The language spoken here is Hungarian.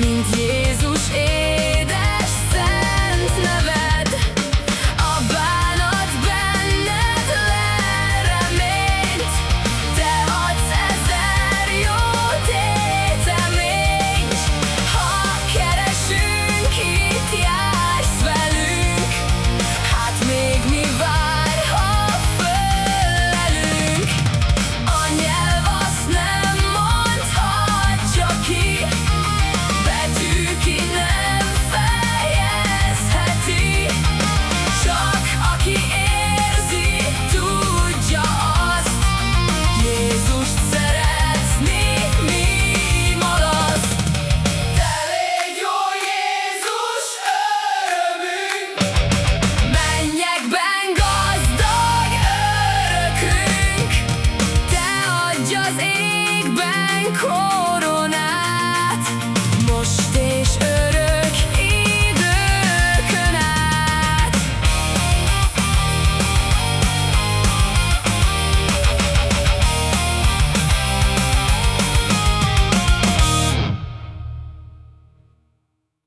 mint Jézus él.